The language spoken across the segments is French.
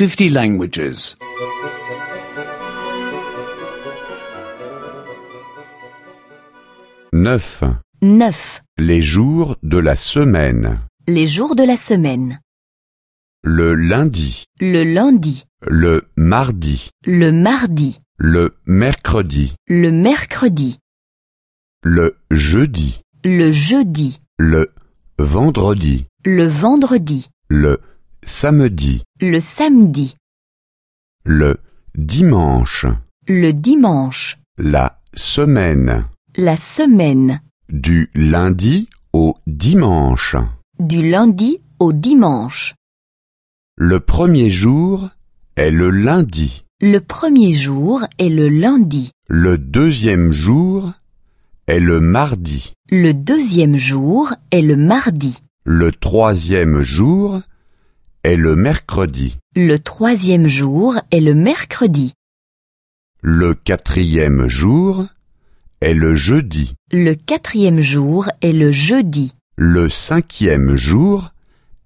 50 languages. 9. 9. Les jours de la semaine. Les jours de la semaine. Le lundi, Le lundi, le mardi, le mardi, le mercredi, le mercredi, le jeudi, le jeudi, le vendredi, le vendredi, le samedi, le samedi, le dimanche, le dimanche, la semaine, la semaine, du lundi au dimanche. du lundi au dimanche. Le premier jour est le lundi. Le premier jour est le lundi. Le deuxième jour est le mardi. Le deuxième jour est le mardi. Le troisième jour est le mercredi. Le troisième jour est le mercredi. Le quatrième jour est le jeudi. Le quatrième jour est le jeudi. Le cinquième jour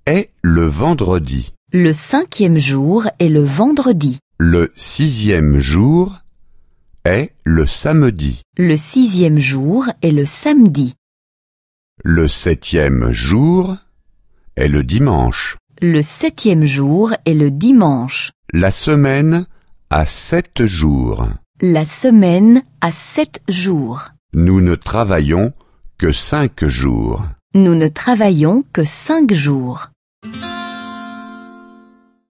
est le vendredi. Le cinquième jour est le vendredi. Le sixième jour est le samedi. Le sixième jour est le samedi. Le septième jour est le dimanche. Le septième jour est le dimanche. La semaine a sept jours. La semaine a sept jours. Nous ne travaillons que cinq jours. Nous ne travaillons que cinq jours.